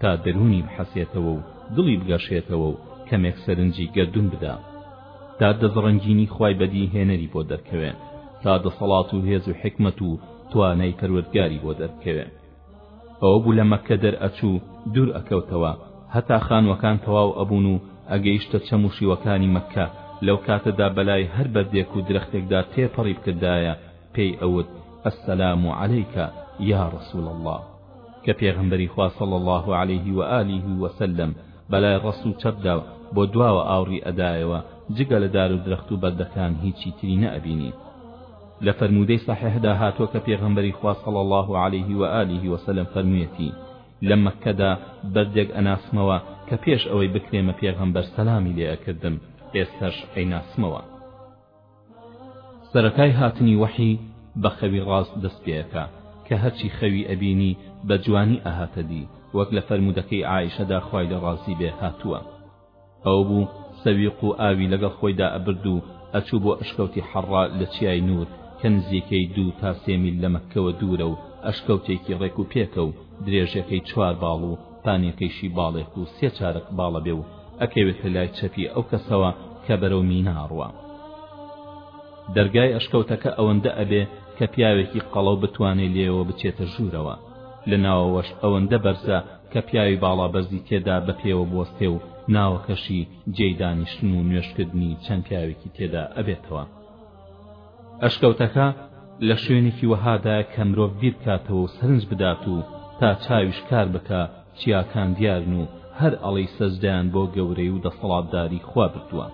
تا دەروونی بحەسێتەوە و دڵی بگەشێتەوە و کەمێک سەرنجی گەردوون بدا تا دەستڕەنگینی خوای بەدی هێنەری بۆ دەرکەوێ تا دەسەڵات و هێز و حکمت و توانای پەروەردگاری بۆ دەرکەوێ ئەوە بوو لە مەکە دەرئەچوو دوور ئەکەوتەوە هەتا خانوەکان تەواو ئەبوون و ئەگەیشتە چەم و شیوەکانی مەکە لەو کاتەدا بەلای هەر بەردێک و درەختێکدا تێپەڕی بکردایە پێی ئەوت السلام علیکە یا رسول الله کە پێغەمبەری خوا صلی اللە علیه و آله و سلم بەلای ڕەست و چەپدا و بۆ دواوە ئاوڕی ئەدایەوە جگە لە دار و درەخت و بەردەکان هیچی تری نەئەبینی لە فەرموودەی صحیحدا هاتووە کە پێغەمبەری خوا صلی اللە علیه و آله و سلم فەرموویەتی لە مەککەدا بەردێک ئەناسمەوە کە پێش ئەوەی بکرێمە پێغەمبەر سەلامی لێ ئەکردم ئێستاش ئەیناسمەوە سەرەتای هاتنی وەحی بە خەوی ڕاست دەست پێەکا کە هەرچی خەوی ئەبینی بە جوانی ئەهاتە دی وەک لە فەرموودەکەی عائیشەدا خوای لێ ڕازی بێ هاتووە ئەو بوو سەویق و ئاوی لەگەڵ خۆیدا ئەبرد و ئەچوو بۆ ئەشکەوتی حەڕا لە چیای نور کە نزیکەی دوو تا سێ میل لە مەککەوە دوورە و ئەشکەوتێکی ڕێک و پێکە و درێژەکەی چوار باڵ و پانیەکەیشی باڵێک و سێ چارەک باڵە بێ و ئەکەوێتە لای چەپی ئەو کەسەوە کە بەرەو مینا ئەڕوا دەرگای ئەشکەوتەکە ئەوەندە ئەبێ کە پیاوێکی قەڵەو بتوانێ لێەوە بچێتە ژوورەوە لە ناوەوەش ئەوەندە بەرزە کە پیاوی باڵا بەرزی تێدا بە پێوە بوەستێ و ناوەکەشی جێی دانیشتن و نوێشکردنی چەند پیاوێکی تێدا ئەبێتەوە ئەشکەوتەکە لە شوێنێکی وەهادایە کە مرۆڤ بیر بکاتەوە و سەرنج بدات و تا چاویش کار بکا چیاکان دیارن و هەر ئەڵێی سەجدەیان بۆ گەورەی و دەسەڵاتداری خوا بردووە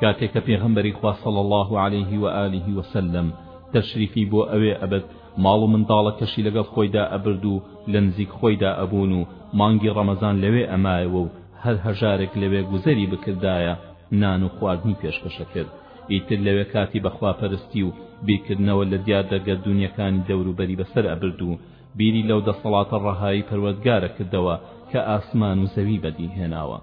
کاتێک کە پێغەمبەری خوا صلی الله علیه و آله و سلم تەشریفی بۆ ئەوێ ئەبرد ماڵ و منداڵەکەشی لەگەڵ خۆیدا ئەبرد و لە نزیک خۆیدا ئەبوون و مانگی ڕەمەزان لەوێ ئەمایەوە و هەر هەژارێک لەوێ گوزەری بکردایە نان و خواردنی پێشکەشەکرد ئیتر لەوێ کاتی بە خواپەرستی و بیرکردنەوە لە دیاردە گەردوونییەکانی دەوروبەری بەسەر ئەبرد و بیری لەو دەسەڵاتە ڕەهایی پەروەردگارە کردەوە کە ئاسمان و زەوی بەدی هێناوە.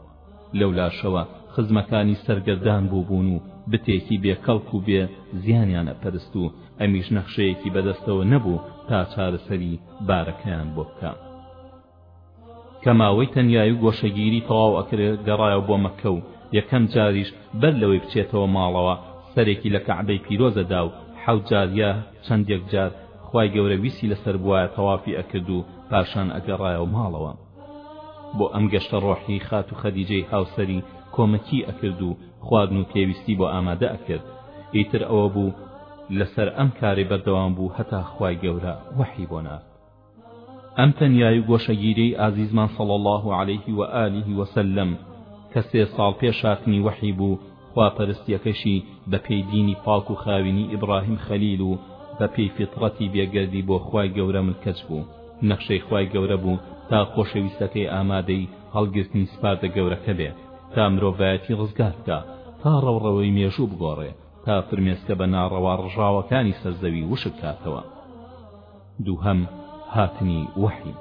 لەولاشەوە خزمەکانی سەرگەردان بووبوون و بتێکی بێ کەڵک و بێ زیانیان ئەپەرست و ئەمیش نەخشەیەکی بەدەستەوە نەبوو تا چارەسەری بارەکەیان بۆ بکا. کە ماوەی تەنیایی و گۆشەگیری تەواو ئەکرد گەڕایەوە بۆ مەککە و یەکەم جاریش بەر لەوەی بچێتەوە ماڵەوە سەرێکی لە کەعبەی پیرۆزە دا و حەوت جار یاه چەندێک جار خوای گەورە ویستی لەسەر بوایە تەوافی ئەکرد و پاشان ئەگەڕایەوە ماڵەوە بۆ ئەم گەشتە ڕۆحی خاتوو خەدیجەی هاوسەری کۆمەکی ئەکرد و خواردن و پێویستی بۆ ئامادە ئەکرد ئیتر ئەوە بوو لەسەر ئەم کارەی بەردەوام بوو هەتا خوای گەورە وەحی بۆ نارد ئەم تەنیایی و گۆشەگیریەی ئازیزمان صلی اللە علیه و آله و سلم کە سێ ساڵ پێش هاتنی وەحی بوو خواپەرستیەکەشی بە پێی دینی پاک و خاوینی ئیبڕاهیم خەلیل و بە پێی فیتڕەتی بێ گەردی بۆ خوای گەورە ملکەچ بوو نەخشەی خوای گەورە بوو تا خۆشەویستەکەی ئامادەی هەڵگرتنی سپاردە گەورەکە بێ تا مرۆڤایەتی ڕزگار بکا تا ڕەوڕەوەی مێژوو بگۆڕێ تا فرمێسکە بە ناڕەوا ڕژاوەکانی سەرزەوی وشک کاتەوە دووهەم، هاتنی وەحی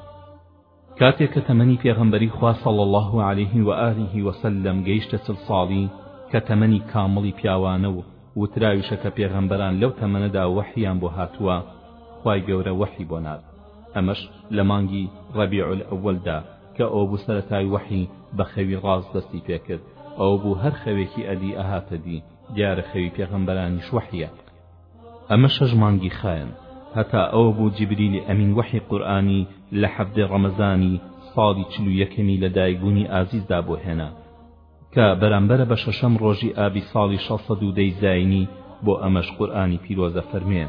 کاتێک کە تەمەنی پێغەمبەری خوا صلی اللە علیه و آله و سلم گەیشتە چل ساڵی کە تەمەنی کامڵی پیاوانە و وتراویشە کە پێغەمبەران لەو تەمەنەدا وەحییان بۆ هاتووە خوای گەورە وەحی بۆ نارد ئەمەش لە مانگی ڕەبیع الأولدا کە ئەو بوو سەرەتای وەحی بە خەوی ڕاست دەستی پێکرد ئەو بوو هەر خەوێکی ئەدی ئەهاتە دی دیارە خەوی پێغەمبەرانیش وەحیە ئەمە شەش مانگی خایەن هەتا ئەوە بوو جیبریلی ئەمین وەحی قورئانی لە حەڤدە ڕەمەزانی ساڵی چل و یەکەمی لە دایک بوونی ئازیزدا بۆ هێنا کە بەرامبەرە بە شەشەم ڕۆژی ئابی ساڵی شەش سەد و دەی زاینی بۆ ئەمەش قورئانی پیرۆزە فەرمێ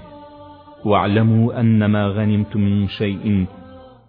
واعلموا أنما غنمتم من شيء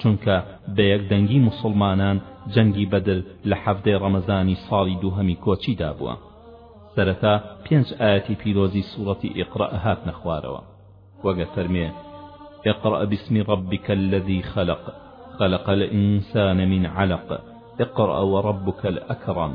چونکە بە یەک دەنگی موسڵمانان جەنگی بەدر لە حەڤدەی ڕەمەزانی ساڵی دووهەمی کۆچیدا بووە سەرەتا پێنج ئایەتی پیرۆزی سوڕەتی ئیقرەء هاتنە خوارەوە وەک ئەفەرمێ اقرأ بسم ربک الذی خلق خلق الانسان من علق اقرأ وربک الاکرم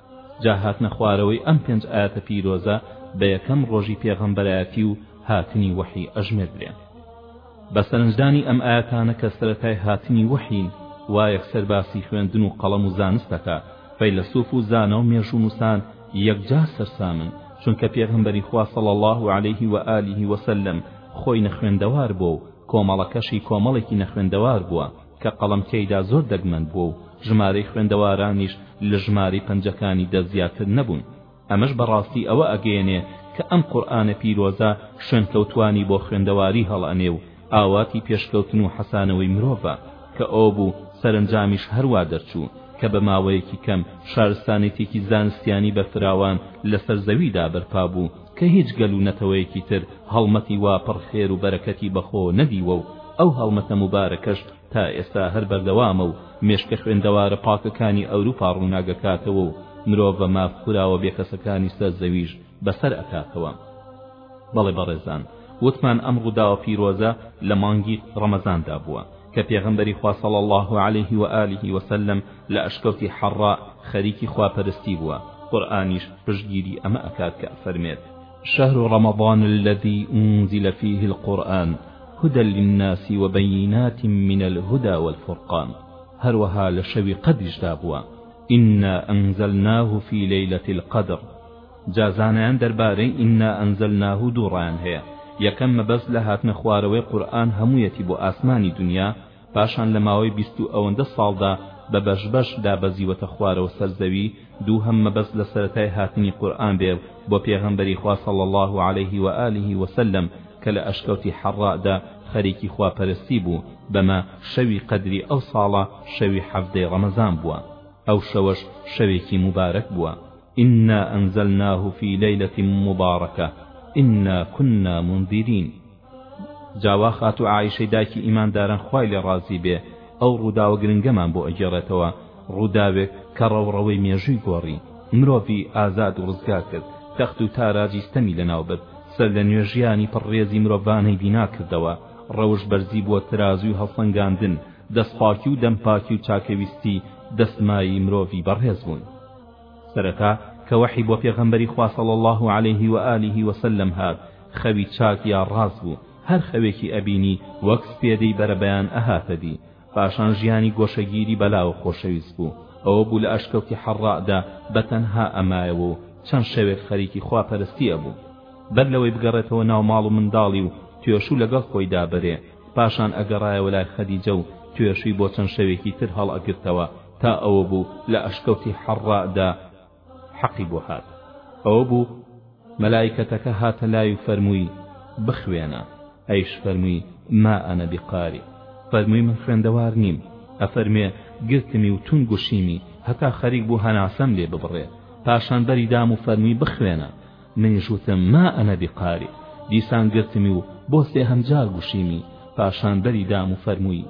جا هاتنە خوارەوەی ئەم پێنج ئایەتە پیرۆزە بە یەکەم ڕۆژی پێغەمبەرایەتی و هاتنی وەحی ئەژمێردرێن بە سەرنجدانی ئەم ئایەتانە کە سەرەتای هاتنی وەحین وا یەکسەر باسی خوێندن و قەڵەم و زانستەکە فەیلەسوف و زانا و مێژوونووسان یەکجار سەرسامن چونکە پێغەمبەری خوا صلی الله علیه و آله وسلم خۆی نەخوێندەوار بوو و کۆمەڵەکەشی کۆمەڵێکی نەخوێندەوار بووە کە قەڵەم تێیدا زۆر دەگمەن بووە و ژمارەی خوێندەوارانیش لە ژمارەی پەنجەکانیدا زیاتر نەبوون ئەمەش بەڕاستی ئەوە ئەگەیەنێ کە ئەم قورئانە پیرۆزە شوێنکەوتوانی بۆ خوێندەواری هەڵئەنێ و ئاواتی پێشکەوتن و حەسانەوەی مرۆڤە کە ئەو بوو سەرەنجامیش هەروا دەرچوو کە بە ماوەیەکی کەم شارستانێتێکی زانستیانی بەرفراوان لەسەر زەویدا بەرپا بوو کە هیچ گەل و نەتەوەیەکی تر هەڵمەتی وا پڕ خێر و بەرەکەتی بە خۆ نەدیوە و ئەو هەڵمەتە موبارەکەش تا ئێستا هەر بەردەوامە و مێشکە خوێندەوارە پاکەکانی ئەوروپا ڕووناگەکاتەوە و مرۆڤە ماف خوراوە بێکەسەکانی سەر زەویش بەسەر ئەکاتەوە بەڵێ بەڕێزان وتمان ئەم ڕووداوە پیرۆزە لە مانگی ڕەمەزاندا بووە کە پێغەمبەری خوا صلی اللە علیه و آله و سلم لە ئەشکەوتی حەڕڕاء خەریکی خواپەرستی بووە، قورئانیش پشتگیری ئەمە ئەکات کە ئەفەرمێت. شهر رمضان الذی انزل فیه القرآن هدی للناس وبینات من الهدی والفرقان، هەروەها لە شەوی قەدریشدا بووە، انا انزلناه فی لیلة القدر، جا زانایان دەربارەی ئینا ئەنزەلناه و دوو ڕایان هەیە یەکەم مەبەست لە هاتنە خوارەوەی قورئان هەموویەتی بۆ ئاسمانی دونیا پاشان لە ماوەی بیست و ئەوەندە ساڵدا بە بەش بەش دابەزیوەتە خوارەوە سەر زەوی دووهەم مەبەست لە سەرەتای هاتنی قورئان بێ بۆ پێغەمبەری خوا صلی اللە علیه و آله و سلم کە لە ئەشکەوتی حەڕڕادا خەریکی خوا پەرستی بوو بەمە شەوی قەدری ئەو ساڵە شەوی حەڤدەی ڕەمەزان بووە ئەو شەوەش شەوێکی موبارەک بووە انا انزلناه فی لیلە مبارکە انا کنا منذرین جا وا خاتوو عائیشەی دایکی ئیمانداران خوای لێ ڕازی بێ ئەو ڕووداوە گرنگەمان بۆ ئەگێڕێتەوە ڕووداوێک کە ڕەوڕەوەی مێژووی گۆڕی مرۆڤی ئازاد و ڕزگار کرد تەخت و تاراجی ستەمی لەناو برد سەر لە نوێ ژیانی پڕ ڕێزی مرۆڤانەی بینا کردەوە ڕەوش بەرزی بووە ترازووی هەڵسەنگاندن دەستپاکی و دەمپاکی و چاکەویستی دەستمایی مرۆڤی بەڕێز بوون سەرەتا کە وەحی بۆ پێغەمبەری خوا صلی اللە علیه و آله و سلم هات خەوی چاک یا ڕاست بوو هەر خەوێکی ئەبینی وەک سپێدەی بەرەبەیان ئەهاتە دی پاشان ژیانی گۆشەگیری بەلاوە خۆشەویست بوو ئەوە بوو لە ئەشکەوتی حەڕڕادا بە تەنها ئەمایەوە و چەند شەوێک خەریکی خوا پەرستی ئەبوو بەر لەوەی بگەڕێتەوە ناو ماڵ و منداڵی و توێشوو لەگەڵ خۆی دابەرێ پاشان ئەگەڕایەوە لای خەدیجە و توێشووی بۆ چەند شەوێکی تر هەڵئەگرتەوە تا ئەوە بوو لە ئەشکەوتی حەڕڕائدا حەقی بۆ هات ئەوە بوو مەلایکەتەکە هاتە لای و فەرمووی بخوێنە ئەیش فەرمووی ما ئەنە بقاری فەرمووی من خوێندەوار نیم ئەفەرمێ گرتمی و تون گوشیمی هەتا خەریک بوو هەناسەم لێ ببڕێ پاشان بەری دام و فەرمووی بخوێنە منیش وتم ما ئەنە بقاری دیسان گرتمی و بۆ سێهەمجار گوشیمی پاشان بەری دام و فەرمووی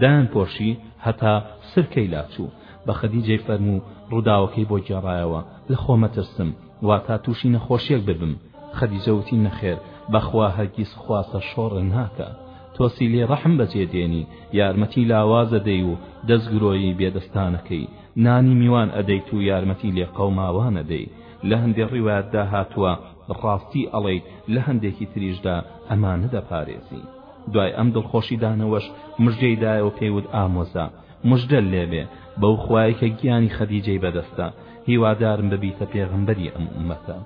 دایانپۆشی هەتا سرکەی لاچوو بە خەدیجەی فەرموو ڕووداوەکەی بۆ گێڕایەوە لە خۆ مەترسم واتا تووشی نەخۆشیەک ببم خەدیجە وتی نەخێر بەخوا هەرگیز خوا سەرشۆڕ ناکا تۆ سیلی ڕەحم بەجێ دێنی یارمەتی لاواز ئەدەی و دەستگرۆیی بێدەستانەکەی نانی میوان ئەدەیت و یارمەتی لێقەوماوان ئەدەی لە هەندێ ڕیوایەتدا هاتووە ڕاستی ئەڵێیت لە هەندێکی تریشدا ئەمانە دەپارێزی دوای ئەم دڵخۆشیدانەوەش مژدەی دایەوە پێی وت ئامۆزا مژدەت لێبێ بەو خوای کە گیانی خەدیجەی بەدەستە هیوادارم ببیتە پێغەمبەری ئەم ئومەتە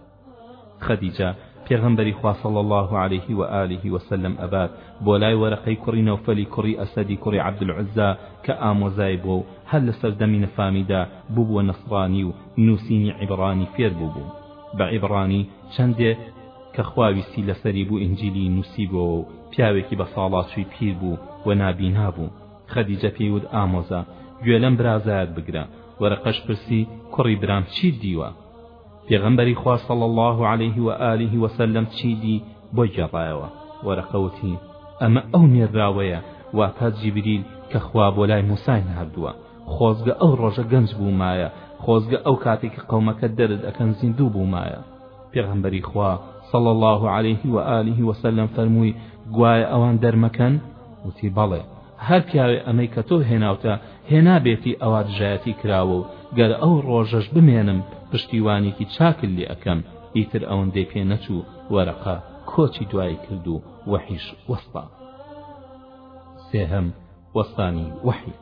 خەدیجە پێغەمبەری خوا صلی الله علیه و آله و سلم ئەبات بۆ لای وەرەقەی کوڕی نەوفەلی کوڕی ئەسەدی کوڕی عەبدولعزا کە ئامۆزای بووە و هەر لە سەردەمی نەفامیدا ببووە نەسڕانی و نووسینی عیبڕانی فێر بووبوو بە عیبڕانی چەندێ کە خوا ویستی لەسەری بوو ئینجیلی نووسیبۆوە و پیاوێکی بە ساڵاچووی پیر بوو و نابینا بوو خەدیجە پێی وت ئامۆزا گوێ لەم برازایەت بگرە وەرەقەش پرسی کوڕی برام چیت دیوە پێغەمبەری خوا صلی الله عليه و آله وسلم چی دی بۆ گێڕایەوە وەرەقە وتی ئەمە ئەو نێرراوەیە واتە جیبریل کە خوا بۆ لای موسای ناردووە خۆزگە ئەو ڕۆژە گەنج بوومایە خۆزگە ئەو کاتێکی قەومەکە دەرت ئەکەن زیندوو بوومایە پێغەمبەری خوا صلی الله علیه و آله و سلم فەرمووی گوایە ئەوان دەرمەکەن وتی بەڵێ هەر پیاوێ ئەمەی کە تۆ هێناوتە هێنابێتی ئەوا دژایەتی کراوە و گەر ئەو ڕۆژەش بمێنم پشتیوانێکی چاکل لێ ئەکەم ئیتر ئەوەندەی پێ نەچوو وەرەقە کۆچی دوایی کرد و وەحیش وەستا سێهەم وەستانی وەحی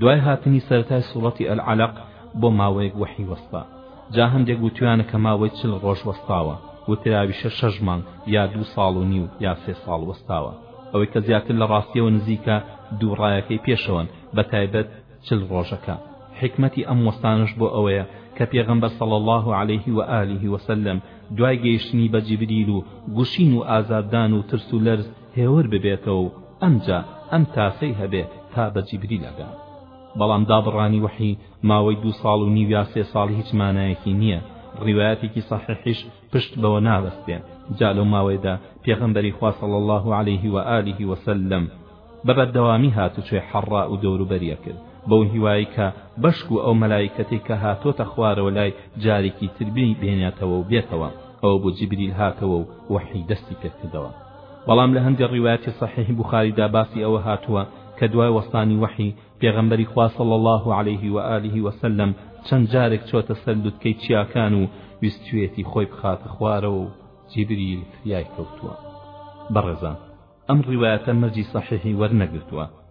دوای هاتنی سەرەتای سوڕەتی العلق بۆ ماوەیەک وەحی وەستا جا هەندێک وتویانە کە ماوەی چل ڕۆژ وەستاوە وتراویشە شەش مانگ یا دوو ساڵ و نیو یا سێ ساڵ وەستاوە ئەوەی کە زیاتر لە ڕاستیەوە نزیکە دوو ڕایەکەی پێشەوەن بە تایبەت چل ڕۆژەکە حکمەتی ئەم وەستانش بۆ ئەوەیە کە پێغەمبەر صلی الله عليه و آله وسلم دوای گەیشتنی بە جبریل و گوشین و ئازاردان و ترس و لەرز هێور ببێتەوە و ئەمجا ئەم تاسەی هەبێ تا بە جیبریل ئەگا بەڵام دابڕانی وەحی ماوەی دوو ساڵ و نیو یا سێ ساڵ هیچ مانایەکی نییە ڕیوایەتێکی سەحیحیش پشت بەوە نابەستێ جا لەو ماوەیەدا پێغەمبەری خوا صلی الله علیه و آله و سلم بە بەردەوامی هاتوچۆی حەڕا و دەوروبەریە کرد بەو هیوایی کە بەشک و ئەو مەلایکەتەی کە هاتۆتە خوارەوە لای جارێکی تر بێی بێنێتەوە و بێتەوە ئەوە بۆ جیبریل هاتەوە و وەحی دەستی پێکردەوە بەڵام لە هەندێ ڕیوایەتی صحیح بوخاریدا باسی ئەوە هاتووە کە دوای وەستانی وەحی پێغەمبەری خوا صلی الله علیه و آله و سلم چەند جارێک چۆتە سەر لوتکەی چیاکان و ویستوێتی خۆی بخاتە خوارەوە و جیبریل فریای کەوتووە بەڕێزان ئەم ڕیوایەتە مەرجی صحیحی وەرنەگرتووە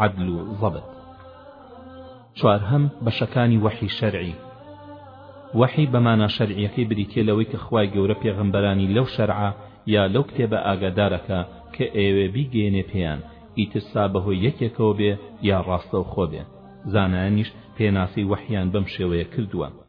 عەدل و زەبت چوارهەم بەشەکانی وەحی شەرعی وەحی بە مانا شەرعیەکەی بریتیە لەوەی کە خوای گەورە پێغەمبەرانی لەو شەرعە یا لەو کتێبە ئاگادارەکە کە ئێوێ بیگەێنێ پێیان ئیتر سا بەهۆی یەکێکەوە بێ یا ڕاستەوخۆ بێ زانایانیش پێناسەی وەحیان بەم شێوەیە کردووە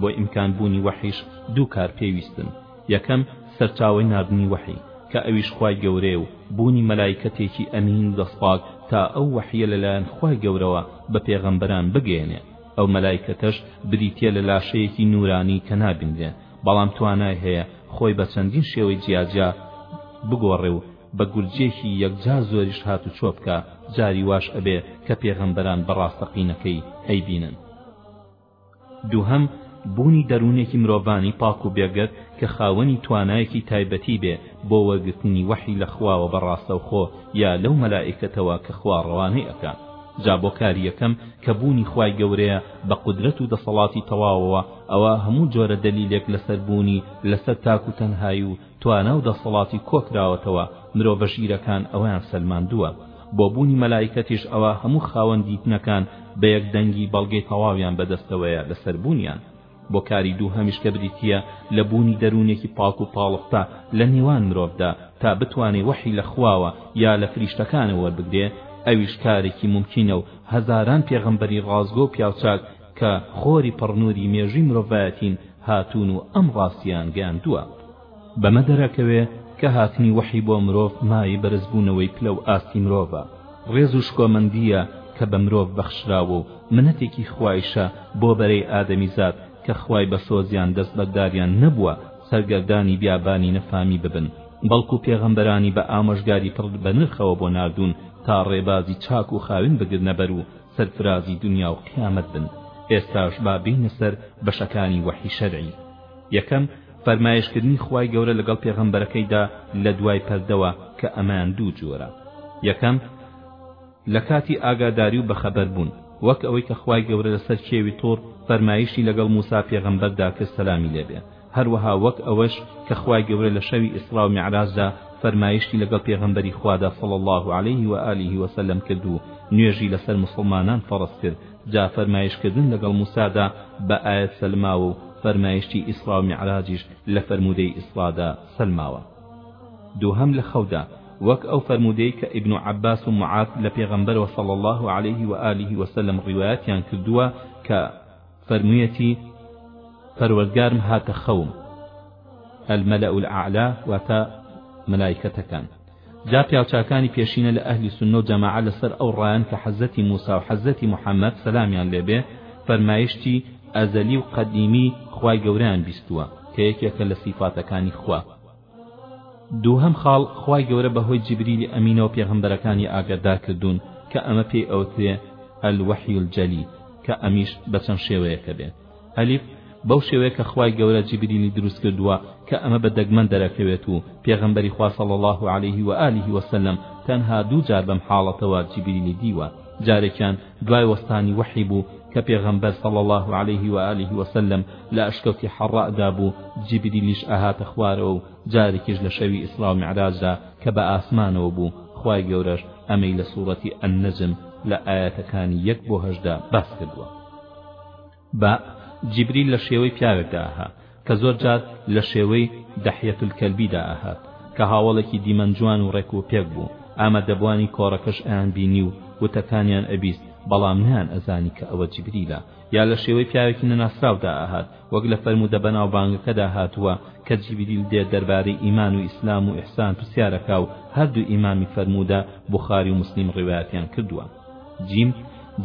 بۆ ئیمکان بوونی وەحیش دوو کار پێویستن یەکەم سەرچاوەی ناردنی وەحی کە ئەویش خوای گەورەیە و بوونی مەلایکەتێکی ئەمین و دەستپاک تا ئەو وەحیە لەلایەن خوای گەورەوە بە پێغەمبەران بگەیەنێ ئەو مەلایکەتەش بریتیە لە لاشەیەکی نورانی کە نابینرێ بەڵام توانای هەیە خۆی بە چەندین شێوەی جیاجیا بگۆڕێ و بە گورجێکی یەکجار زۆریش هات و چۆبکە جاری واش ئەبێ کە پێغەمبەران بە ڕاستەقینەکەی ئەیبینن دووهەم، بوونی دەروونێکی مرۆڤانەی پاک و بێگەرد کە خاوەنی توانایەکی تایبەتی بێ بۆ وەرگرتنی وەحی لە خواوە بە ڕاستەوخۆ یا لەو مەلائیکەتەوە کە خوا ڕەوانەی ئەکا جا بۆ کاری یەکەم کە بوونی خوای گەورەیە بە قودرەت و دەسەڵاتی تەواوەوە ئەوا هەموو جۆرە دەلیلێک لەسەر بوونی لەسەر تاک و تەنهایی و توانا و دەسەڵاتی کۆکراوەتەوە مرۆڤە ژیرەکان ئەوەیان سەلماندووە بۆ بوونی مەلایکەتیش ئەوا هەموو خاوەن دیتنەکان بەیەک دەنگی بەڵگەی تەواویان بەدەستەوەیە لەسەر بوونیان بۆ کاری دووهەمیش کە بریتییە لە بوونی دەروونێکی پاک و پاڵفتە لە نێوان مرۆڤدا تا بتوانێ وەحی لە خواوە یا لە فریشتەکانەوە وەربگرێ ئەویش کارێکی مومکینە و هەزاران پێغەمبەری ڕاستگۆ و پیاوچاک کە خۆری پڕنوری مێژوی مرۆڤایەتین هاتوون و ئەم ڕاستیەیان گەیاندووە بەمە دەرەکەوێ کە هاتنی وەحی بۆ مرۆڤ مایەی بەرزبوونەوەی پلە و ئاستی مرۆڤە ڕێز و شکۆمەندیە کە بە مرۆڤ بەخشراوە و منەتێکی خوایشە بۆ بەرەی ئادەمیزاد کە خوای بە سۆزیان دەست بەرداریان نەبووە سەرگەردانی بیابانی نەفامی ببن بەڵکو پێغەمبەرانی بە ئامۆژگاری پڕ بەنرخەوە بۆ ناردوون تا ڕێبازی چاک و خاوێن بگرنەبەر و سەرفرازی دونیا و قیامەت بن ئێستاش با بێینە سەر بەشەکانی وەحی شەرعی یەکەم فەرمایشکردنی خوای گەورە لەگەڵ پێغەمبەرەکەیدا لە دوای پەردەوە کە ئەمەیان دوو جۆرە یەکەم لە کاتی ئاگاداری و بەخەبەر بوون وەک ئەوەی کە خوای گەورە لەسەر کێوی تۆڕ فەرمایشتی لەگەڵ موسا پێغەمبەردا کرد سەلامی لێبێ هەروەها وەک ئەوەش کە خوای گەورە لە شەوی ئیسڕا و میعراجدا فەرمایشتی لەگەڵ پێغەمبەری خوادا صلی اللە علیه و آله و سلم کرد و نوێژی لەسەر موسڵمانان فەڕز کرد جا فەرمایش کردن لەگەڵ موسادا بە ئایەت سەلماوە و فەرمایشتی ئیسڕا و میعراجیش لە فەرموودەی ئیسڕادا سەلماوە دووهەم لە خەودا وەک ئەو فەرموودەی کە ئیبن عەباس و معاذ لە پێغەمبەرەوە صلی الله علیه و آله و سلم ڕیوایەتیان کردووە کە فەرموویەتی، پەروەردگارم هاتە خەوم، الملأ الاعلی، واتە مەلایکەتەکان، جا پیاوچاکانی پێشینە لە ئەهلی سوننە و جەماعە لەسەر ئەو ڕایەن کە حەزەتی موسا و حەزەتی محەممەد سەلامیان لێبێ فەرمایشتی ئەزەلی و قەدیمی خوای گەورەیان بیستووە کە یەکێکە لە سیفاتەکانی خوا دووهەم خاڵ، خوای گەورە بە هۆی جیبریلی ئەمینەوە پێغەمبەرەکانی ئاگادار کردوون کە ئەمە پێی ئەوترێ، الوحی الجلی، کە ئەمیش بە چەند شێوەیەکە بێ، الف، بەو شێوەیە کە خوای گەورە جیبریلی دروست کردووە کە ئەمە بە دەگمەن دەرەکەوێت و پێغەمبەری خوا صلی اللە علیه و آله و سلم تەنها دوو جار بەم حاڵەتەوە جیبریلی دیوە، جارێکیان دوای وەستانی وەحی بوو کە پێغەمبەر صلی اللە علیه و آله و سلم لە ئەشکەوتی حەڕاء دا بوو جیبریلیش ئەهاتە خوارەوە و جارێکیش لە شەوی ئیسرا و میعراجدا کە بە ئاسمانەوە بوو خوای گەورەش ئەمەی لە سوڕەتی النجم لە ئایەتەکانی یەک بۆ هەژدە باس کردووە بە، جیبریل، لە شێوەی پیاوێکدا ئەهات، کە زۆر جار لە شێوەی، دحیە الکلبی، دا ئەهات، کە هاوەڵێکی دیمەن جوان و ڕێک وپێک بوو، ئامادەبوانی کۆڕەکەش ئەیان بینی و وتەکانیان ئەبیست، بەڵام نەیان ئەزانی کە ئەوە جیبریلە، یا لە شێوەی پیاوێکی نەناسراودا ئەهات، وەک لە فەرموودە بەناوبانگەکەدا هاتووە، کە جیبریل دێت دەربارەی ئیمان و ئیسلام و ئیحسان پرسیار ئەکا و هەردوو ئیمامی فەرموودە، بوخاری و موسلیم، ڕیوایەتیان کردووە. جیم،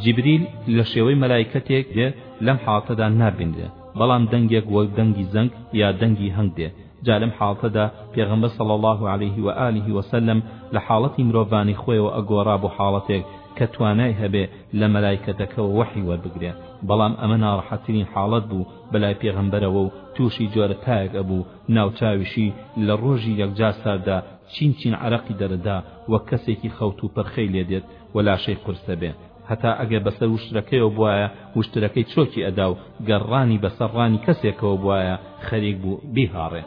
جیبریل، لە شێوەی مەلایکەتێک دێ لەم حاڵەتەدا نابینرێ بەڵام دەنگێک وەک دەنگی زەنگ یا دەنگی هەنگ دێ جا لەم حاڵەتەدا پێغەمبەر صلی اللە علیه و آله و سلم لە حاڵەتی مرۆڤانەی خۆیەوە ئەگۆڕا بۆ حاڵەتێک کە توانای هەبێ لە مەلایکەتەکەوە وەحی وەربگرێ بەڵام ئەمە ناڕەحەتترین حاڵەت بوو بەلای پێغەمبەرەوە و تووشی جۆرە تایەک ئەبوو ناوچاویشی لە ڕۆژی یەکجار ساردا چین چین عەرەقی دەرەدا وەک کەسێکی خەوتوو پرخەی لێ دێت و لاشەی قورسە بێ هەتا ئەگەر بەسەر وشترەکەیەوە بوایە وشترەکەی چۆکی ئەدا و گەر ڕانی بەسەر ڕانی کەسێکەوە بوایە خەریک بوو بیهاڕێ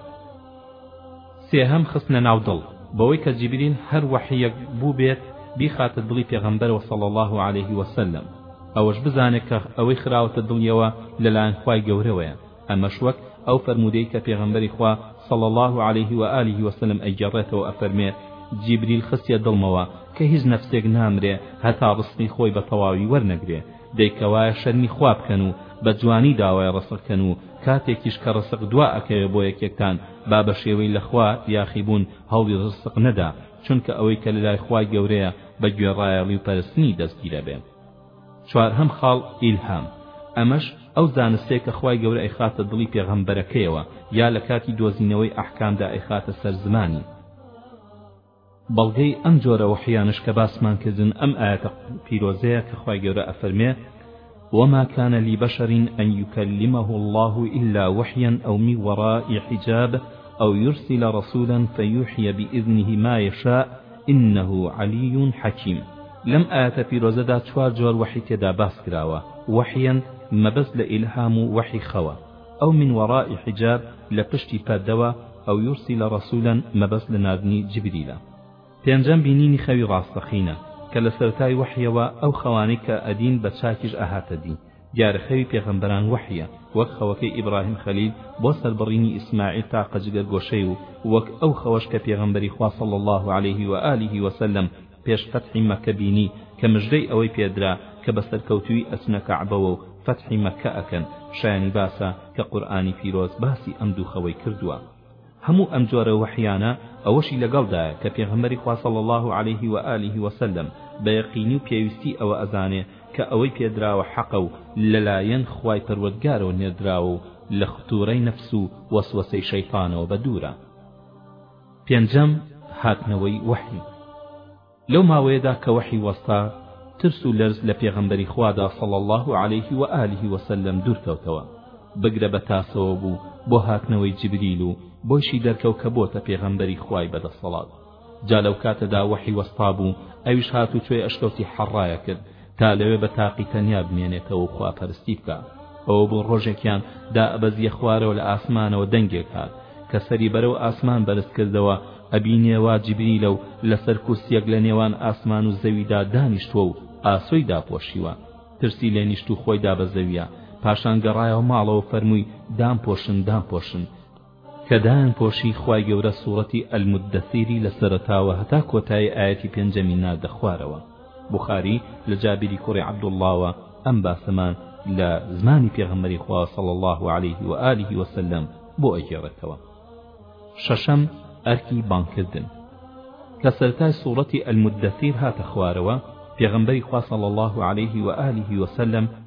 سێهەم خستنە ناو دڵ بەوەی کە جیبرین هەر وەحیەک بووبێت بیخاتە دڵی پێغەمبەرەوە صلی الله علیه وسلم ئەوەش بزانێت کە ئەوەی خراوەتە دڵیەوە لەلایەن خوای گەورەوەیە ئەمەش وەک ئەو فەرموودەی کە پێغەمبەری خوا صلی اللە علیه و آله و سلم ئەیگێڕێتەوە ئەفەرمێ جیبریل خستیە دڵمەوە کە هیچ نەفسێک نامرێ هەتا ڕسقی خۆی بە تەواوی وەرنەگرێ دەی کەوایە شەرمی خوا بکەن و بە جوانی داوای ڕسق کەن و کاتێکیش کە ڕسق دوا ئەکەوێ بۆ یەکێکتان با بە شێوەی لەخوا یاخی بوون هەوڵی ڕسق نەدا چونکە ئەوەی کە لەلای خوای گەورەیە بە گوێڕایەڵی و پەرستنی دەستگیرە بێ چوارهەم خاڵ، ئیلهام، ئەمەش ئەو زانستەیە کە خوای گەورە ئەیخاتە دڵی پێغەمبەرەکەیەوە یا لە کاتی دۆزینەوەی ئەحکامدا ئەیخاتە سەر زمانی، بەڵگەی ئەم جۆرە وەحیانەش کە باسمان کردن ئەم ئایەتە پیرۆزەیە کە خوای گەورە ئەفەرمێ وما كان لبشر أن يكلمه الله إلا وحيا أو من وراء حجاب أو يرسل رسولا فيوحي بإذنه ما يشاء انه علی حکیم لەم ئایەتە پیرۆزەدا چوار جۆر وەحی تێدا باس کراوە، وەحییە مەبەست لە ئیلهام و وەحی خەوە، ئەو من وەڕاء حجاب لە پشتی پەردەوە، ئەو یرسل رسولا مەبەست لە ناردنی جبریلە. پێنجەم بینینی خەوی ڕاستەقینە، کە لە سەرەتای وەحییەوە ئەو خەوانەی کە ئەدین بە چاکیش ئەهاتە دی، دیارە خەوی پێغەمبەران وەحیە وەک خەوەکەی ئیبڕاهیم خەلیل بۆ سەربڕینی ئیسماعیل تاقە جگەر گۆشەی و وەک ئەو خەوەش کە پێغەمبەری خوا صلی اللە علیه و آله و سلم پێش فەتحی مەکە بینی کە مژدەی ئەوەی پێدرا کە بە سەرکەوتووی ئەچنە کەعبەوە و فەتحی مەککە ئەکەن شایانی باسە کە قورئانی پیرۆز باسی ئەم دوو خەوەی کردووە. هەموو ئەم جۆرە وەحیانە ئەوەشی لەگەڵدایە کە پێغەمبەری خوا صلی اللە علیه و آله و سلم بە یەقینی و پێویستی ئەوە ئەزانێ کە ئەوەی پێدراوە حەقە و لەلایەن خوای پەروەردگارەوە نێردراوە و لە ختوورەی نەفس و وەسوەسەی شەیتانەوە بە دوورە پێنجەم هاتنەوەی وەحی لەو ماوەیەدا کە وەحی وەستا ترس و لەرز لە پێغەمبەری خوادا صلی اللە علیه و آله و سلم دوورکەوتەوە بگرە بە تاسەوە بوو بۆ هاتنەوەی جبریل و بۆیشی دەرکەو کە بۆتە پێغەمبەری خوای بەدەسەڵات جا لەو کاتەدا وەحی وەستابوو ئەویش هاتوچۆی ئەشکەوتی حەڕایە کرد تا لەوێ بە تاقی تەنیا بمێنێتەوە و خواپەرستی بکا ئەوە بۆ ڕۆژێکیان دائەبەزیە خوارەوە لە ئاسمانەوە دەنگێک هات کە سەری بەرەو ئاسمان بەرز کردەوە ئەبینێ وا جیبریلە و لەسەر کورسیەک لە نێوان ئاسمان و زەویدا دانیشتوە و ئاسۆی داپۆشیوە ترسی لێ نیشت و خۆی دا بە زەویە پاشان گەڕایەوە ماڵەوە فەرمووی دامپۆشن دامپۆشن کە دایانپۆشی خوای گەورە سوڕەتی المدثری لە سەرەتاوە هەتا کۆتایی ئایەتی پێنجەمی ناردە خوارەوە بوخاری لە جابری کوڕی عەبدوڵڵاوە ئەم باسەمان لە زمانی پێغەمبەری خوا صلی الله علیه و آله و سلم بۆ ئەگێڕێتەوە شەشەم ئەرکی بانکردن لە سەرتای سوڕەتی المدثیر هاتە خوارەوە پێغەمبەری خوا صلی الله علیه و آله و سلم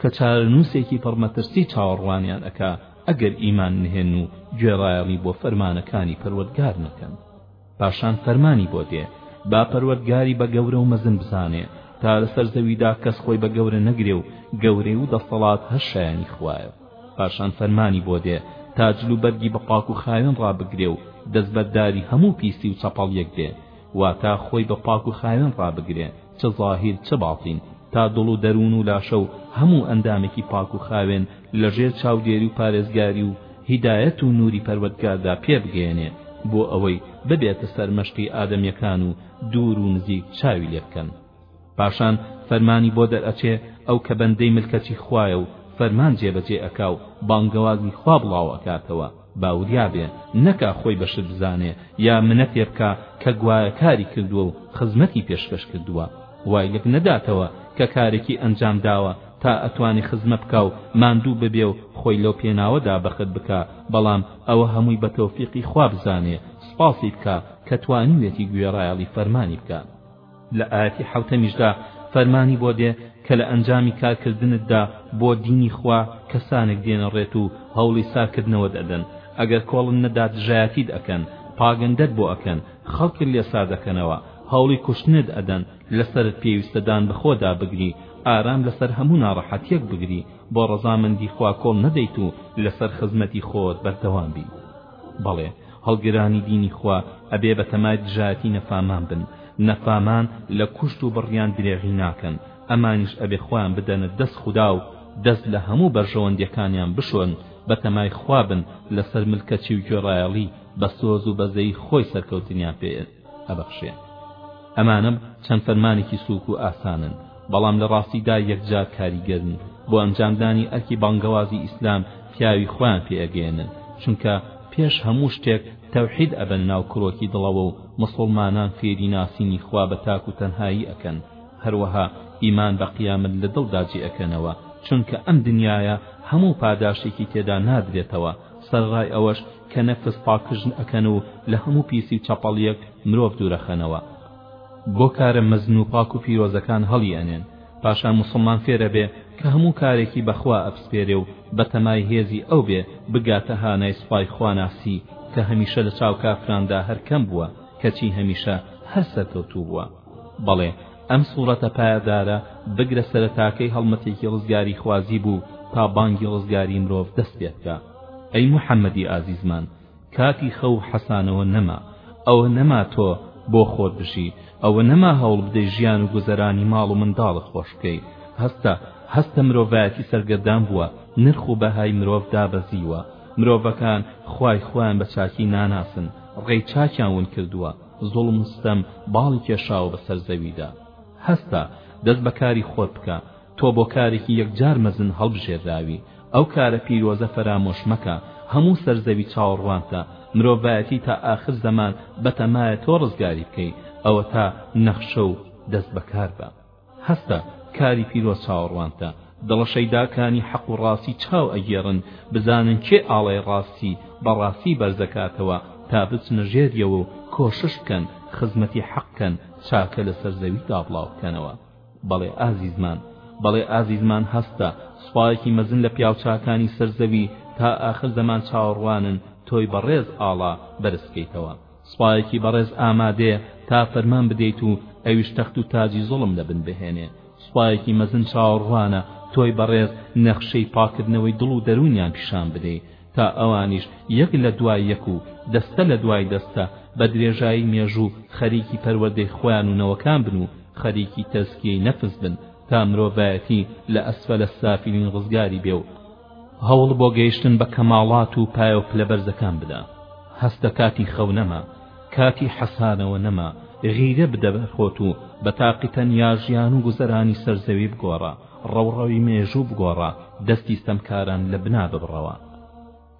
کە چارەنووسێکی پڕ مەترسی چاوەڕوانیان ئەکا ئەگەر ئیمان نهێن و گوێڕایەڵی بۆ فەرمانەکانی پەروەردگار نەکەن پاشان فەرمانی بۆ دێ با پەروەردگاری بە گەورە و مەزن بزانێ تا لەسەر زەویدا کەس خۆی بە گەورە نەگرێ و گەورەی و دەسەڵات هەر شایانی خوایە پاشان فەرمانی بۆ دێ تا جل و بەرگی بە پاک و خاوێن ڕابگرێ و دەستبەرداری هەموو پیسی و چەپەڵیەک بێ واتا خۆی بە پاک و خاوێن ڕابگرێ چ زاهیر چ باتین، تا دڵ و دەروون و لاشە و هەموو ئەندامێکی پاک و خاوێن لە ژێر چاودێری و پارێزگاری و هیدایەت و نووری پەروەردگاردا پێ بگەیەنێ بۆ ئەوەی ببێتە سەر مەشقی ئادەمییەکان و دوور و نزیک چاوی لێ بکەن پاشان فەرمانی بۆ دەرئەچێ ئەو کە بەندەی ملکەچی خوایە و فەرمان جێبەجێ ئەکا و بانگەوازی خوا بڵاو ئەکاتەوە با وریا بێ نەکا خۆی بە شت بزانێ یا منەتێ بکا کە گوایە کاری کردووە و خزمەتی پێشکەش کردووە وای لک نەداتەوە کە کارێکی ئەنجام داوە تا ئەتوانی خزمە بکا و ماندوو ببێ و خۆی لەو پێناوەدا بەخت بکا بەڵام ئەوە هەمووی بە تەوفیقی خوا بزانێ سوپاسی بکا کە توانیوێتی گوێڕایەڵی فەرمانی بکا لە ئایەتی حەوتەمیشدا فەرمانی بۆ دێ کە لە ئەنجامی کارکردنتدا بۆ دینی خوا کەسانێک دێنە ڕێت و هەوڵی سارکردنەوەت ئەدەن ئەگەر کۆڵن نەدا دژایەتیت ئەکەن پاگەندەت بۆ ئەکەن خەڵکت لێ سار دەکەنەوە هەوڵی کوشتنت ئەدەن لەسەرت پێویستە دان بەخۆدا بگری ئارام لەسەر هەموو ناڕەحەتیەک بگری بۆ ڕەزامەندی خوا کۆڵ نەدەیت و لەسەر خزمەتی خۆت بەردەوام بیت بەڵێ هەڵگرانی دینی خوا ئەبێ بە تەمای دژایەتی نەفامان بن نەفامان لە کوشت و بڕیان درێغی ناکەن ئەمانیش ئەبێ خۆیان بدەنە دەست خودا و دەست لە هەموو بەرژەوەندیەکانیان بشۆن بە تەمای خوا بن لەسەر ملکەچی و گوێڕایەڵی بە سۆز و بەزەی خۆی سەرکەوتنیان پێ ئەبەخشێ ئەمانە چەند فەرمانێکی سووک و ئاسانن بەڵام لە ڕاستیدا یەکجار کاریگەرن بۆ ئەنجامدانی ئەرکی بانگەوازی ئیسلام پیاوی خۆیان پێئەگەیەنن چونکە پێش هەموو شتێک تەوحید ئەبەن ناو کرۆکی دڵەوە و مسلمانان فێری ناسینی خوا بە تاک و تەنهایی ئەکەن هەروەها ئیمان بە قیامەت لە دڵدا جێ ئەکەنەوە چونکە ئەم دنیایە هەموو پاداشتێکی تێدا نادرێتەوە سەرڕای ئەوەش کە نەفس پاکژن ئەکەن و لە هەموو پیسی و چەپەڵیەک مرۆڤ دوورەخەنەوە بۆ کارە مەزن و پاک و پیرۆزەکان هەڵی ئەنێن پاشان موسڵمان فێر ئەبێ کە هەموو کارێکی بە خوا ئەپسپێرێ و بە تەمای هێزی ئەو بێ بگاتە هانای سوپای خواناسی کە هەمیشە لە چاو کافراندا هەر کەم بووە کەچی هەمیشە هەر سەرکەوتوو بووە بەڵێ ئەم سوڕەتە پایەدارە بگرە سەرەتاکەی هەڵمەتێکی ڕزگاری خوازی بوو تا بانگی ڕزگاری مرۆڤ دەست پێ بکا ئەی محمدی ئازیزمان کاتی خەو و حەسانەوە نەما ئەوە نەما تۆ بۆ خۆت بژی ئەوە نەما هەوڵ بدەی ژیان و گوزەرانی ماڵ و منداڵت خۆش بکەی هەستە هەستە مرۆڤایەتی سەرگەردان بووە نرخ و بەهای مرۆڤ دابەزیوە مرۆڤەکان خوای خۆیان بە چاکی ناناسن ڕێی چاکیان ون کردووە زوڵم و ستەم باڵی کێشاوە بەسەر زەویدا هەستە دەست بەکاری خۆت بکە تۆ بۆ کارێکی یەکجار مەزن هەڵبژێرراوی، ئەو کارە پیرۆزە فەرامۆش مەکە، هەموو سەر زەوی چاوەڕوانتە، مرۆڤایەتی تا ئاخر زەمان بەتەمایە تۆ ڕزگاری بکەی، ئەوەتا نەخشە و دەست بەکار بە. هەستە، کاری پیرۆز چاوەڕوانتە، دڵە شەیداکانی حەق و ڕاستی چاو ئەگێڕن، بزانن کێ ئاڵای ڕاستی بە ڕاستی بەرزەکاتەوە، تا بچنە ژێریەوە و کۆشش بکەن خزمەتی حەق کەن، چاکە لەسەر زەویدا بڵاوبکەنەوە. بەڵێ ئازیزمان بەڵێ ئازیزمان هەستە سوپایەکی مەزن لە پیاوچاکانی سەر زەوی تا ئاخر زەمان چاوەڕوانن تۆی بەڕێز ئاڵا بەرز بکەیتەوە سوپایەکی بەڕێز ئامادەیە تا فەرمان بدەیت و ئەویش تەخت و تاجی زوڵم لە بن بهێنێ سوپایەکی مەزن چاوەڕوانە تۆی بەڕێز نەخشەی پاکردنەوەی دڵ و دەروونیان پیشان بدەیت تا ئەوانیش یەک لە دوای یەک و دەستە لە دوای دەستە بە درێژایی مێژوو خەریکی پەروەردەی خۆیان و نەوەکان بن و خەریکی تەزکیەی نەفس بن تا مرۆڤایەتی لە ئەسفەلەسافیلین ڕزگاری بێ و هەوڵ بۆ گەیشتن بە کەماڵات و پایە و پلە بەرزەکان بدا هەستە کاتی خەو نەما کاتی حەسانەوە نەما غیرە بدە بەر خۆت و بە تاقی تەنیا ژیان و گوزەرانی سەر زەوی بگۆڕە ڕەوڕەوی مێژوو بگۆڕە، دەستی ستەمکاران لە بنا ببڕەوە.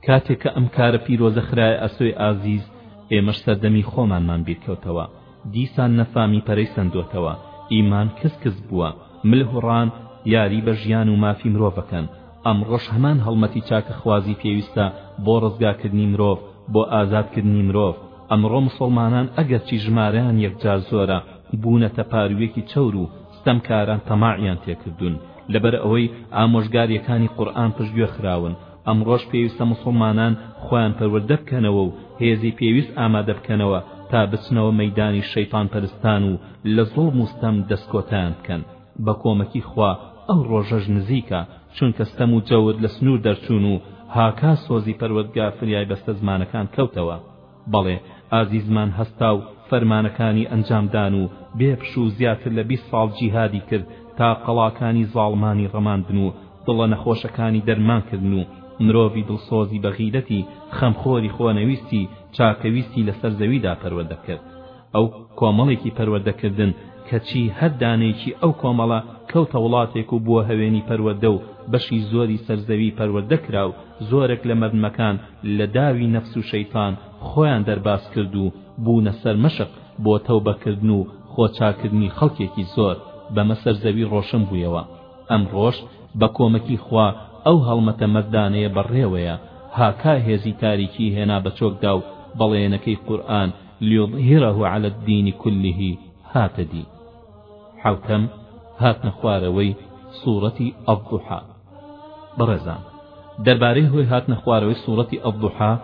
کاتێک کە ئەم کارە پیرۆزە خرایە ئەستۆی ئازیز، ئێمەش سەردەمی خۆمانمان بیرکەوتەوە. دیسان نەفامی پەرەی سەندۆتەوە، ئیمان کز کز بووە، مل هوڕان یاری بە ژیان و مافی مرۆڤەکەن. ئەمڕۆش هەمان هەڵمەتی چاکەخوازی پێویستە بۆ ڕزگاکردنی مرۆڤ، بۆ ئازادکردنی مرۆڤ. ئەمڕۆ موسڵمانان ئەگەرچی ژمارەیان یەکجار زۆرە، بوونەتە پاروویەکی چەور و ستەمکاران تەماعیان تێکردوون لەبەرئەوەی ئامۆژگاریەکانی قورئان پشتگوێ خراون، ئەمڕۆش پێویستە موسڵمانان خۆیان پەروەردە بکەنەوە و هێزی پێویست ئامادە بکەنەوە تا بچنەوە مەیدانی شەیتان پەرستان و لە زوڵم و ستەم دەستکۆتیان بکەن بە کۆمەکی خوا ئەو ڕۆژەش نزیکە چونکە ستەم و جەور لە سنوور دەرچوون و هاکا سۆزی پەروەردگار فریای بەستەزمانەکان کەوتەوە بەڵێ ئازیزمان هەستا و فەرمانەکانی ئەنجام دان و بێ پشوو زیاتر لە بیست ساڵ جیهادی کرد تا قەڵاکانی زاڵمانی ڕماندن و دڵە نەخۆشەکانی دەرمان کردن و مرۆڤی دڵسۆزی بە غیرەتی خەمخۆری خۆنەویستی چاکەویستی لەسەر زەویدا پەروەردە کرد ئەو کۆمەڵێکی پەروەردە کردن کەچی هەر دانەیەکی ئەو کۆمەڵە کەوتە وڵاتێک و بووە هەوێنی پەروەردە و بەشی زۆری سەر زەوی پەروەردە کرا و زۆرێک لە مەردمەکان لە داوی نەفس و شەیتان خۆیان دەرباز کرد و بوونە سەرمەشق بۆ تەوبە کردن و خۆ چاک کردنی خەڵکێکی زۆر بەمە سەر زەوی ڕۆشن بوویەوە ئەمڕۆش بە کۆمەکی خوا ئەو هەڵمەتە مەردانەیە بە ڕێوەیە هاکا هێزی تاریکی هێنا بە چۆکدا و بەڵێنەکەی قورئان لیظهرە علی الدین کله هاتدی حەوتەم هاتنە خوارەوەی سوڕەتی الضحی بەڕێزان دەربارەی هۆی هاتنە خوارەوەی سوڕەتی الضحی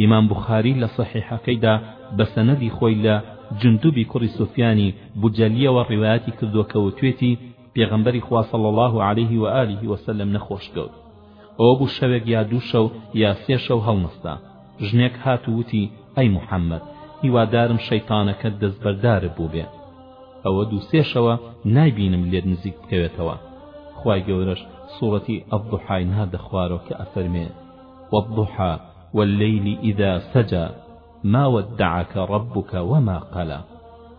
ئیمام بخاری لە صحیحەکەیدا بە سەنەدی خۆی لە جندوبی کوڕی سفیانی بجەلیەوە ڕیواتی کردووە کە وتوێتی پێغەمبەری خوا صلی الله علیه و آله وسلم نەخۆش کەوت ئەوە بوو شەوێک یا دوو شەو یا سێ شەو هەڵنەستا ژنێک هات و وتی ئەی محەممەد هیوادارم شەیتانەکەت دەستبەردارت بووبێ ئەوە دوو سێ شەوە نایبینم لێت نزیک بکەوێتەوە خوای گەورەش سوڕەتی ئەبدوحای ناردە خوارەوە کە ئەفەرمێ وەبدوحا والليل إذا سجى ما ودعک ربک وما قلی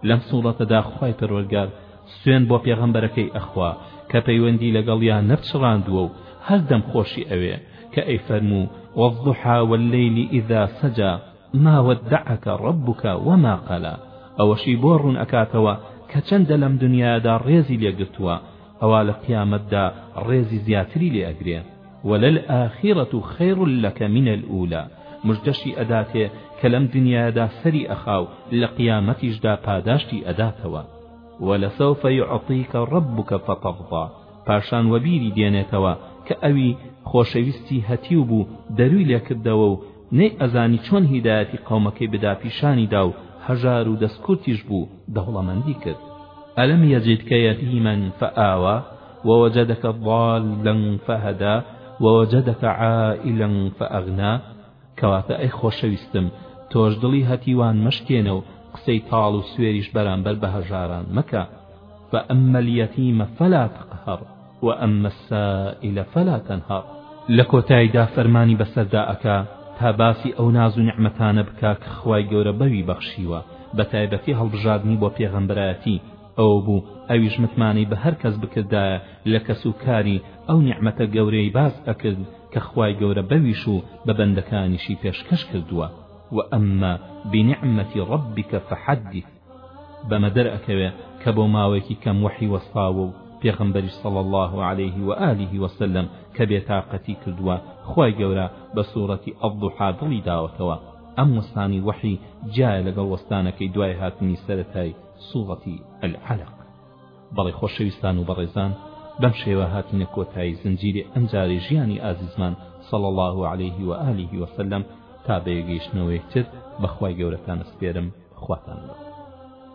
لەم سوڕەتەدا خوای پەروەرگار سوێن بۆ پێغەمبەرەکەی ئەخوا کە پەیوەندی لەگەڵیا نەپچڕاندووە و هەر دەم خۆشی ئەوێ کە ئەیفەرموو والضحی واللیل اذا سجا ما ودعک ربک وما قلی ئەوەشی بۆ ڕوون ئەکاتەوە کە چەندە لەم دنیادا ڕێزی لێگرتووە ئەوا لە قیامەتدا ڕێزی زیاتری لێ ئەگرێ وللآخرە خیر لک من الأولی مژدەشی ئەداتێ کە لەم دنیادا سەری ئەخا و لە قیامەتیشدا پاداشتی ئەداتەوە ولسوف یعطیک ربک فترضی پاشان وەبیری دێنێتەوە کە ئەوی خۆشەویستی هەتیو بوو دەروی لێکردەوە و نەی ئەزانی چۆن هیدایەتی قەومەکەی بدا پیشانی دا و هەژار و دەستکورتیش بوو دەوڵەمەندی کرد ئەلەم یەجدکە یەتیمەن فەئاوا ووجدک ضالا فهدا ووجدک عائلا فاغنا کەواتە ئەی خۆشەویستم تۆش دڵی هەتیوان مەشکێنە و قسەی تاڵ و سوێریش بەرامبەر بە هەژاران مەکە فاما الیتیم فلا تقهر واما السائل فلا تنهر لە کۆتایدا فەرمانی بەسەردا ئەکا تا باسی ئەو ناز و نیعمەتانە بکا کە خوای گەورە بەوی بەخشیوە بەتایبەتی هەڵبژاردنی بۆ پێغەمبەرایەتی ئەوە بوو ئەویش متمانەی بە هەر کەس بکردایە لە کەس و کاری ئەو نیعمەتە گەورەی باس ئەکرد کە خوای گەورە بەویش و بە بەندەکانیشی پێشکەش کردووە وەئەما بنیعمەتی ڕەبیک فەحەدیث بەمە دەرئەکەوێ کە بۆ ماوەیەکی کەم وەحی وەستاوە و پێغەمبەریش صلی اللە علیه و آله وسلم کە بێتاقەتی کردووە خوای گەورە بە سوڕەتی الضحا دڵی داوەتەوە ئەم وەستانی وەحی جیایە لەگەڵ وەستانەکەی دوای هاتنی سەرەتای سوڕەتی العلق بەڵێ خۆشەویستان و بەڕێزان بەم شێوە هاتینە کۆتایی زنجیرێ ئەمجارەی ژیانی ئازیزمان صلی الله علیه و آله و سلم تا بەیەگەیشتنەوەیەکتر بەخوای گەورەتان ئەسپێرم خواتان لەوە